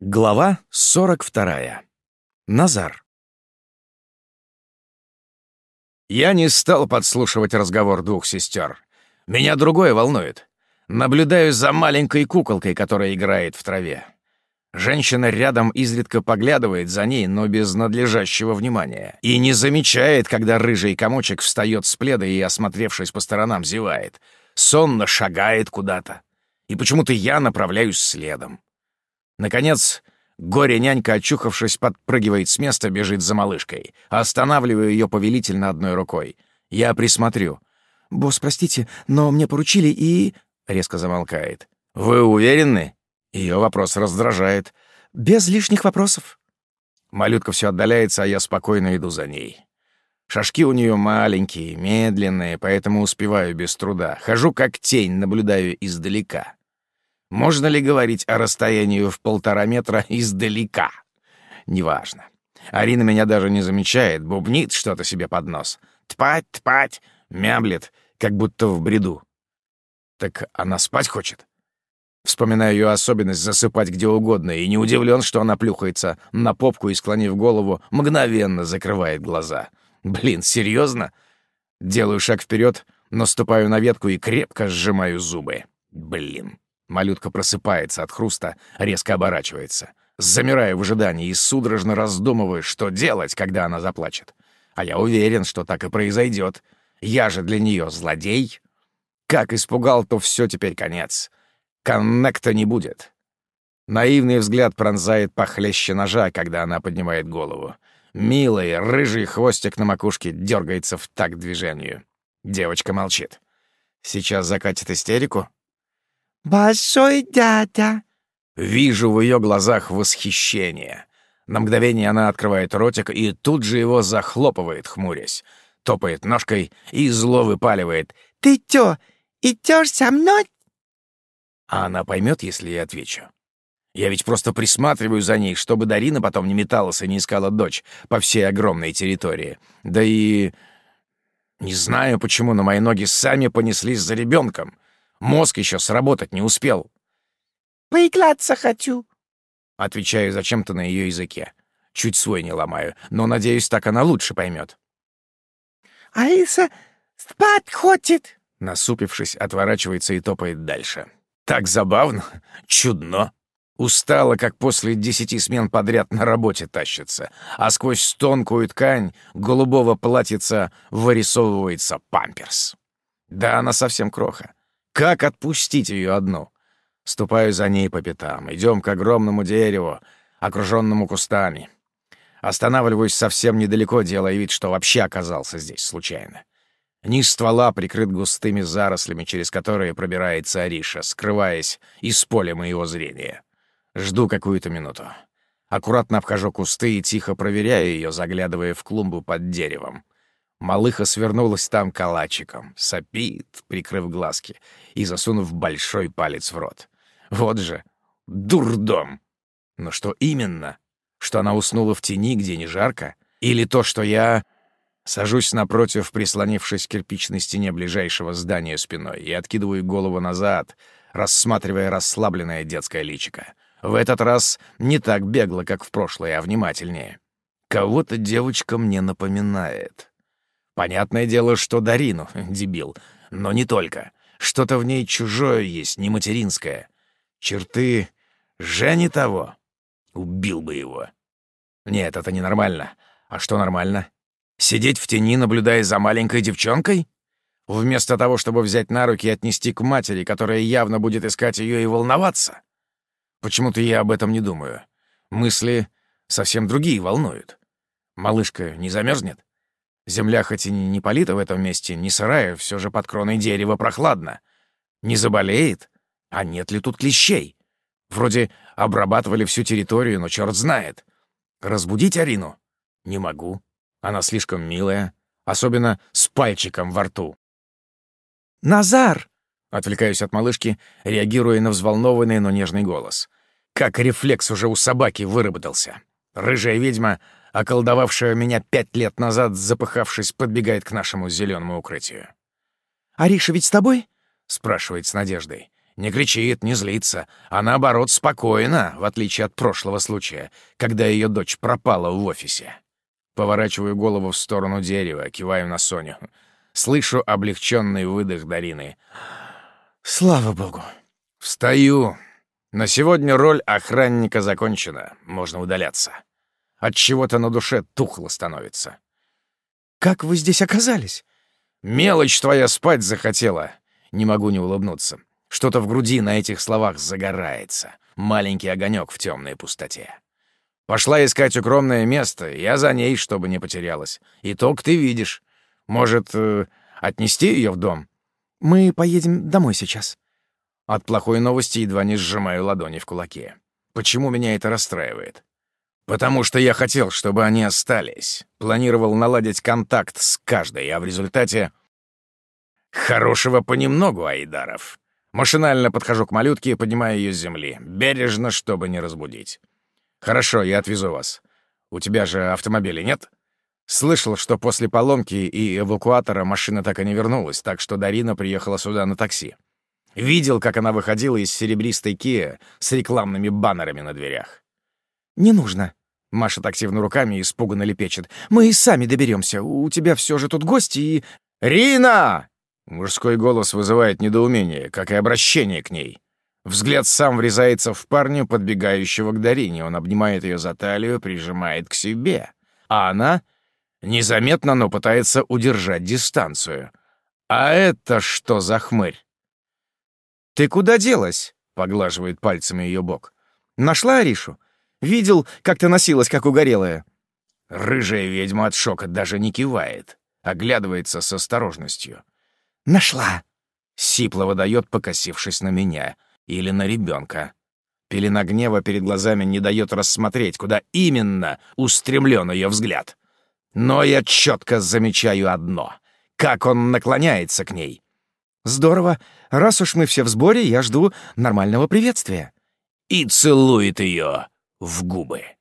Глава 42. Назар. Я не стал подслушивать разговор двух сестер. Меня другое волнует. Наблюдаю за маленькой куколкой, которая играет в траве. Женщина рядом изредка поглядывает за ней, но без надлежащего внимания. И не замечает, когда рыжий комочек встает с пледа и, осмотревшись по сторонам, зевает. Сонно шагает куда-то. И почему-то я направляюсь следом. Наконец, горе-нянька, очухавшись, подпрыгивает с места, бежит за малышкой. Останавливаю ее повелительно одной рукой. Я присмотрю. «Босс, простите, но мне поручили и...» Резко замолкает. «Вы уверены?» Ее вопрос раздражает. «Без лишних вопросов». Малютка все отдаляется, а я спокойно иду за ней. Шажки у нее маленькие, медленные, поэтому успеваю без труда. Хожу как тень, наблюдаю издалека. Можно ли говорить о расстоянии в полтора метра издалека? Неважно. Арина меня даже не замечает, бубнит что-то себе под нос. Тпать, тпать, мямлет, как будто в бреду. Так она спать хочет? Вспоминаю ее особенность засыпать где угодно, и не удивлен, что она плюхается на попку и, склонив голову, мгновенно закрывает глаза. Блин, серьезно? Делаю шаг вперед, наступаю на ветку и крепко сжимаю зубы. Блин. Малютка просыпается от хруста, резко оборачивается. Замираю в ожидании и судорожно раздумываю, что делать, когда она заплачет. А я уверен, что так и произойдет. Я же для нее злодей. Как испугал, то все теперь конец. Коннекта не будет. Наивный взгляд пронзает похлеще ножа, когда она поднимает голову. Милый, рыжий хвостик на макушке дергается в такт движению. Девочка молчит. Сейчас закатит истерику? «Большой дядя!» Вижу в ее глазах восхищение. На мгновение она открывает ротик и тут же его захлопывает, хмурясь. Топает ножкой и зло выпаливает. «Ты чё, идёшь со мной?» А она поймет, если я отвечу. Я ведь просто присматриваю за ней, чтобы Дарина потом не металась и не искала дочь по всей огромной территории. Да и... Не знаю почему, но мои ноги сами понеслись за ребенком. Мозг еще сработать не успел. «Поиграться хочу», — отвечаю зачем-то на ее языке. Чуть свой не ломаю, но, надеюсь, так она лучше поймет. «Алиса спать хочет», — насупившись, отворачивается и топает дальше. «Так забавно, чудно». Устала, как после десяти смен подряд на работе тащится, а сквозь тонкую ткань голубого платьица вырисовывается памперс. Да она совсем кроха. Как отпустить ее одну? Ступаю за ней по пятам. Идем к огромному дереву, окруженному кустами. Останавливаюсь совсем недалеко, делая вид, что вообще оказался здесь случайно. Низ ствола прикрыт густыми зарослями, через которые пробирается Ариша, скрываясь из поля моего зрения. Жду какую-то минуту. Аккуратно обхожу кусты и тихо проверяю ее, заглядывая в клумбу под деревом. Малыха свернулась там калачиком, сопит, прикрыв глазки и засунув большой палец в рот. Вот же, дурдом! Но что именно? Что она уснула в тени, где не жарко? Или то, что я... Сажусь напротив, прислонившись к кирпичной стене ближайшего здания спиной, и откидываю голову назад, рассматривая расслабленное детское личико. В этот раз не так бегло, как в прошлое, а внимательнее. Кого-то девочка мне напоминает. Понятное дело, что Дарину, дебил, но не только. Что-то в ней чужое есть, не материнское. Черты же не того. Убил бы его. Нет, это ненормально. А что нормально? Сидеть в тени, наблюдая за маленькой девчонкой? Вместо того, чтобы взять на руки и отнести к матери, которая явно будет искать ее и волноваться? Почему-то я об этом не думаю. Мысли совсем другие волнуют. Малышка не замерзнет? Земля хоть и не полита в этом месте, не сырая, все же под кроной дерева прохладно. Не заболеет? А нет ли тут клещей? Вроде обрабатывали всю территорию, но черт знает. Разбудить Арину? Не могу. Она слишком милая, особенно с пальчиком во рту. «Назар!» — отвлекаюсь от малышки, реагируя на взволнованный, но нежный голос. Как рефлекс уже у собаки выработался. Рыжая ведьма околдовавшая меня пять лет назад, запыхавшись, подбегает к нашему зеленому укрытию. «Ариша ведь с тобой?» — спрашивает с надеждой. Не кричит, не злится, а наоборот спокойно, в отличие от прошлого случая, когда ее дочь пропала в офисе. Поворачиваю голову в сторону дерева, киваю на Соню. Слышу облегченный выдох Дарины. Слава богу. Встаю. На сегодня роль охранника закончена. Можно удаляться. От чего-то на душе тухло становится. Как вы здесь оказались? Мелочь твоя спать захотела. Не могу не улыбнуться. Что-то в груди на этих словах загорается. Маленький огонек в темной пустоте. Пошла искать укромное место, я за ней, чтобы не потерялась. Итог ты видишь. Может, э, отнести ее в дом? Мы поедем домой сейчас. От плохой новости едва не сжимаю ладони в кулаке. Почему меня это расстраивает? Потому что я хотел, чтобы они остались. Планировал наладить контакт с каждой, а в результате... Хорошего понемногу, Айдаров. Машинально подхожу к малютке и поднимаю ее с земли. Бережно, чтобы не разбудить. Хорошо, я отвезу вас. У тебя же автомобиля нет? Слышал, что после поломки и эвакуатора машина так и не вернулась, так что Дарина приехала сюда на такси. Видел, как она выходила из серебристой Киа с рекламными баннерами на дверях. «Не нужно», Машет активно руками и испуганно лепечет. «Мы и сами доберемся. У тебя все же тут гости и...» «Рина!» Мужской голос вызывает недоумение, как и обращение к ней. Взгляд сам врезается в парня, подбегающего к Дарине. Он обнимает ее за талию, прижимает к себе. А она незаметно, но пытается удержать дистанцию. «А это что за хмырь?» «Ты куда делась?» — поглаживает пальцами ее бок. «Нашла Аришу? Видел, как ты носилась, как угорелая». Рыжая ведьма от шока даже не кивает, оглядывается с осторожностью. «Нашла!» — сипло выдает, покосившись на меня или на ребенка. Пелена гнева перед глазами не дает рассмотреть, куда именно устремлен ее взгляд. Но я четко замечаю одно — как он наклоняется к ней. «Здорово. Раз уж мы все в сборе, я жду нормального приветствия». И целует ее в губы.